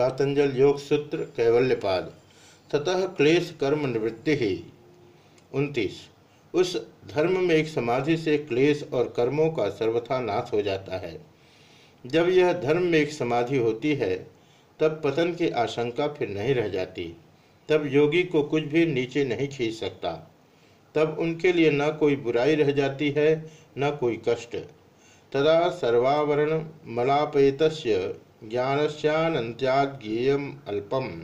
पातंजल योग सूत्र कैवल्यपाद। ततः क्लेश कर्म निवृत्ति ही। उनतीस। उस धर्म में एक समाधि से क्लेश और कर्मों का सर्वथा नाश हो जाता है। जब यह धर्म में एक समाधि होती है, तब पतन की आशंका फिर नहीं रह जाती। तब योगी को कुछ भी नीचे नहीं खींच सकता। तब उनके लिए न कोई बुराई रह जाती है, न कोई कष्ट। तदा सर्वावरण मलापेत ज्ञानस्यानंत्याज्ञेयम अल्पम।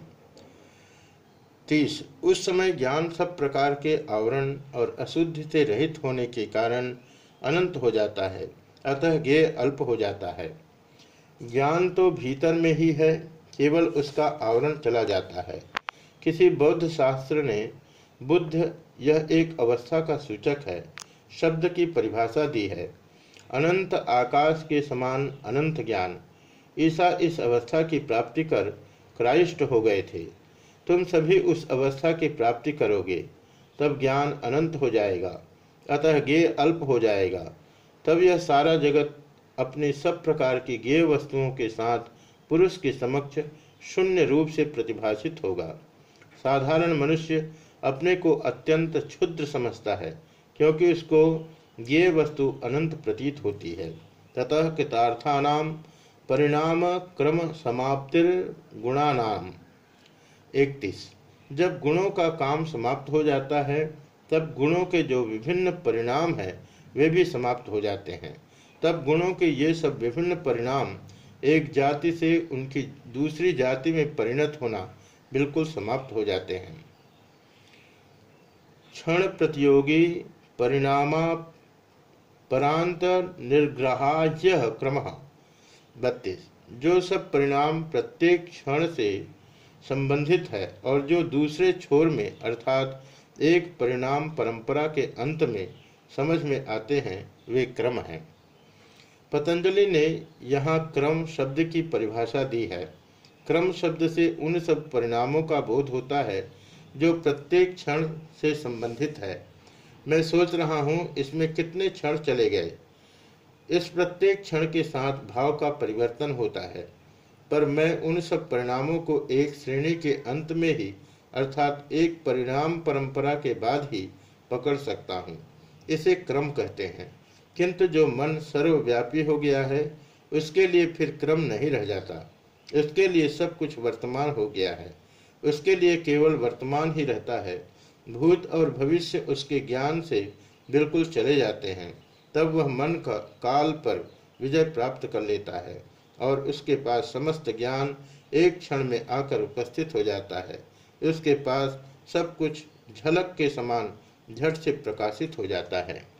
तीस, उस समय ज्ञान सब प्रकार के आवरण और अशुद्धि से रहित होने के कारण अनंत हो जाता है, अतः ज्ञेय अल्प हो जाता है। ज्ञान तो भीतर में ही है, केवल उसका आवरण चला जाता है। किसी बौद्ध शास्त्र ने, बुद्ध यह एक अवस्था का सूचक है, शब्द की परिभाषा दी है। अनंत आकाश के समान अनंत ज्ञान ईसा इस अवस्था की प्राप्ति कर क्राइस्ट हो गए थे। तुम सभी उस अवस्था की प्राप्ति करोगे, तब ज्ञान अनंत हो जाएगा, अतः गे अल्प हो जाएगा। तब यह सारा जगत अपने सब प्रकार की गेय वस्तुओं के साथ पुरुष के समक्ष शून्य रूप से प्रतिभाषित होगा। साधारण मनुष्य अपने को अत्यंत क्षुद्र समझता है, क्योंकि उसको ये वस्तु अनंत प्रतीत होती है। ततः कृतार्थानाम परिणाम क्रम समाप्तिर गुणानाम इकतीस। जब गुणों का काम समाप्त हो जाता है, तब गुणों के जो विभिन्न परिणाम है, वे भी समाप्त हो जाते हैं। तब गुणों के ये सब विभिन्न परिणाम, एक जाति से उनकी दूसरी जाति में परिणत होना बिल्कुल समाप्त हो जाते हैं। क्षण प्रतियोगी परिणामा परांत निर्ग्रहाज्य क्रम। बत्तीस, जो सब परिणाम प्रत्येक क्षण से संबंधित है और जो दूसरे छोर में, अर्थात एक परिणाम परंपरा के अंत में समझ में आते हैं, वे क्रम हैं। पतंजलि ने यहाँ क्रम शब्द की परिभाषा दी है। क्रम शब्द से उन सब परिणामों का बोध होता है, जो प्रत्येक क्षण से संबंधित है। मैं सोच रहा हूँ, इसमें कितने क्षण चले गए? इस प्रत्येक क्षण के साथ भाव का परिवर्तन होता है। पर मैं उन सब परिणामों को एक श्रेणी के अंत में ही, अर्थात एक परिणाम परंपरा के बाद ही पकड़ सकता हूँ। इसे क्रम कहते हैं। किंतु जो मन सर्वव्यापी हो गया है, उसके लिए फिर क्रम नहीं रह जाता। उसके लिए सब कुछ वर्तमान हो गया है। उसके लिए केवल वर्तमान ही रहता है। भूत और भविष्य उसके ज्ञान से बिल्कुल चले जाते हैं। तब वह मन का काल पर विजय प्राप्त कर लेता है और उसके पास समस्त ज्ञान एक क्षण में आकर उपस्थित हो जाता है। उसके पास सब कुछ झलक के समान झट से प्रकाशित हो जाता है।